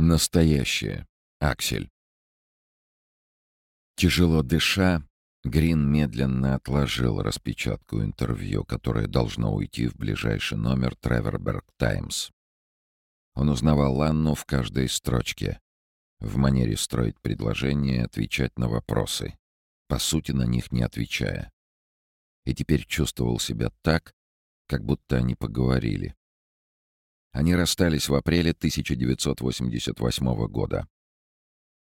Настоящее. Аксель. Тяжело дыша, Грин медленно отложил распечатку интервью, которое должно уйти в ближайший номер Треверберг Таймс. Он узнавал Анну в каждой строчке, в манере строить предложения отвечать на вопросы, по сути на них не отвечая. И теперь чувствовал себя так, как будто они поговорили. Они расстались в апреле 1988 года.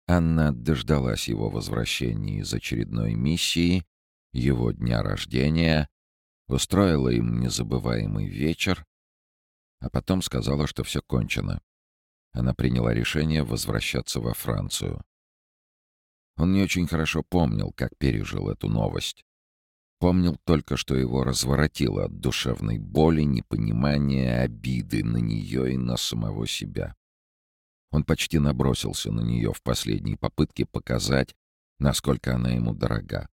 Анна дождалась его возвращения из очередной миссии, его дня рождения, устроила им незабываемый вечер, а потом сказала, что все кончено. Она приняла решение возвращаться во Францию. Он не очень хорошо помнил, как пережил эту новость. Помнил только, что его разворотило от душевной боли, непонимания, обиды на нее и на самого себя. Он почти набросился на нее в последней попытке показать, насколько она ему дорога.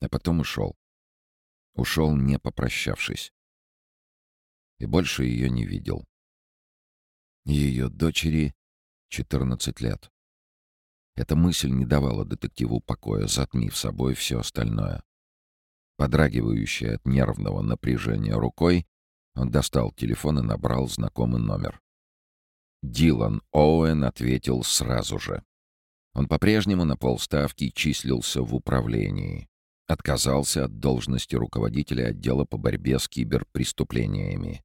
А потом ушел. Ушел, не попрощавшись. И больше ее не видел. Ее дочери 14 лет. Эта мысль не давала детективу покоя, затмив собой все остальное. Подрагивающей от нервного напряжения рукой, он достал телефон и набрал знакомый номер. Дилан Оуэн ответил сразу же. Он по-прежнему на полставки числился в управлении. Отказался от должности руководителя отдела по борьбе с киберпреступлениями.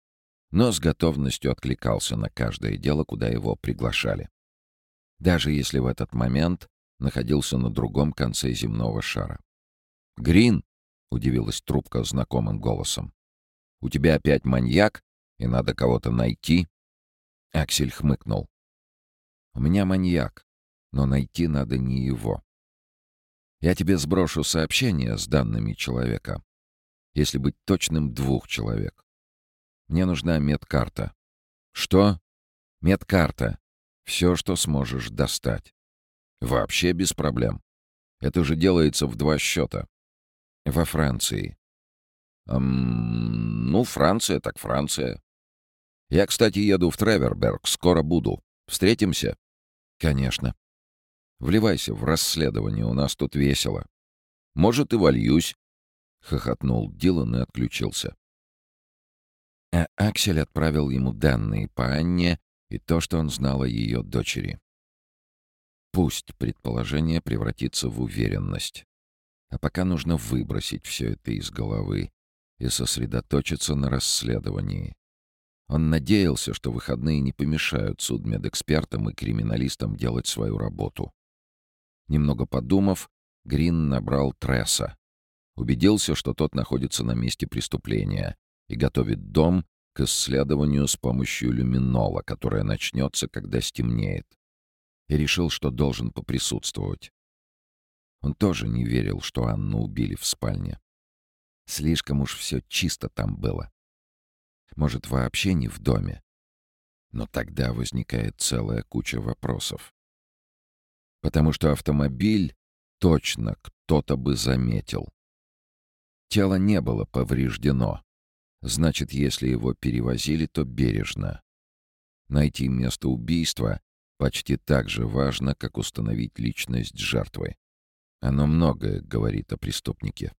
Но с готовностью откликался на каждое дело, куда его приглашали. Даже если в этот момент находился на другом конце земного шара. «Грин!» — удивилась трубка знакомым голосом. «У тебя опять маньяк, и надо кого-то найти?» Аксель хмыкнул. «У меня маньяк, но найти надо не его. Я тебе сброшу сообщение с данными человека. Если быть точным, двух человек. Мне нужна медкарта». «Что?» «Медкарта. Все, что сможешь достать». «Вообще без проблем. Это же делается в два счета. Во Франции. Эм, ну, Франция так Франция. Я, кстати, еду в Треверберг, скоро буду. Встретимся? Конечно. Вливайся в расследование, у нас тут весело. Может, и вольюсь. Хохотнул Дилан и отключился. А Аксель отправил ему данные по Анне и то, что он знал о ее дочери. Пусть предположение превратится в уверенность. А пока нужно выбросить все это из головы и сосредоточиться на расследовании. Он надеялся, что выходные не помешают судмедэкспертам и криминалистам делать свою работу. Немного подумав, Грин набрал Тресса. Убедился, что тот находится на месте преступления и готовит дом к исследованию с помощью люминола, которое начнется, когда стемнеет. И решил, что должен поприсутствовать. Он тоже не верил, что Анну убили в спальне. Слишком уж все чисто там было. Может, вообще не в доме. Но тогда возникает целая куча вопросов. Потому что автомобиль точно кто-то бы заметил. Тело не было повреждено. Значит, если его перевозили, то бережно. Найти место убийства почти так же важно, как установить личность жертвы. Оно многое говорит о преступнике.